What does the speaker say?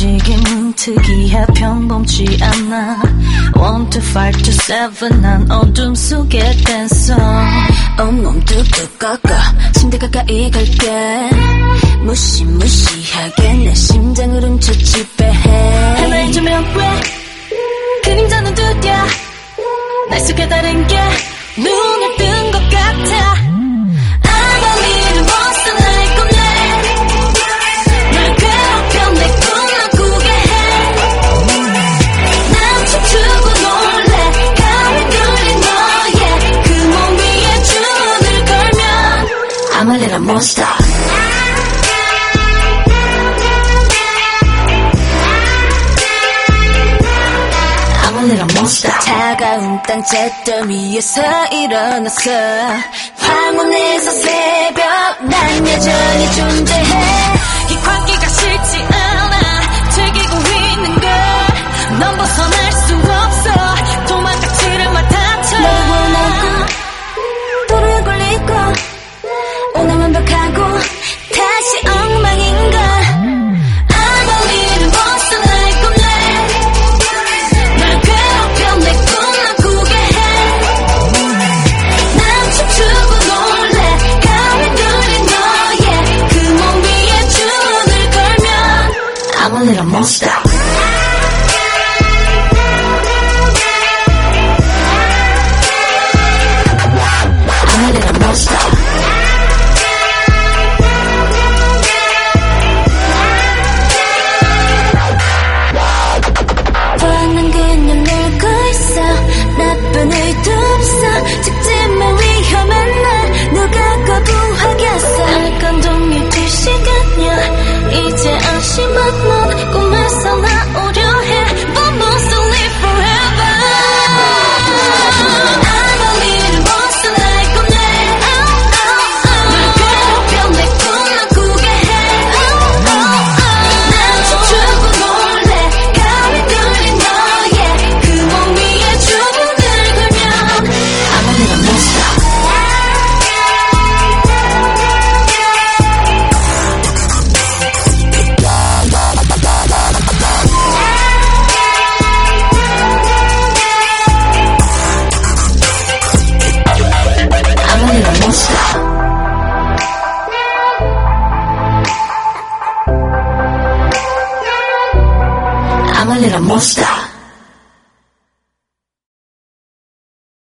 움직임은 특이해 평범치 않아. One to five to seven 난 어둠 속에 댄서. 온몸 뚝뚝 꺾어 침대 가까이 갈게. 무시무시하게 내 심장을 훔쳐 지배해. 하나의 조명 왜? 그림자는 두드려 날 속에 다른 게 눈 a monster I'm a little monster 차가운 땅 잿더미 위에서 일어났어 황혼에서 새벽 난 여전히 존재해 Monster. I'm a little monster.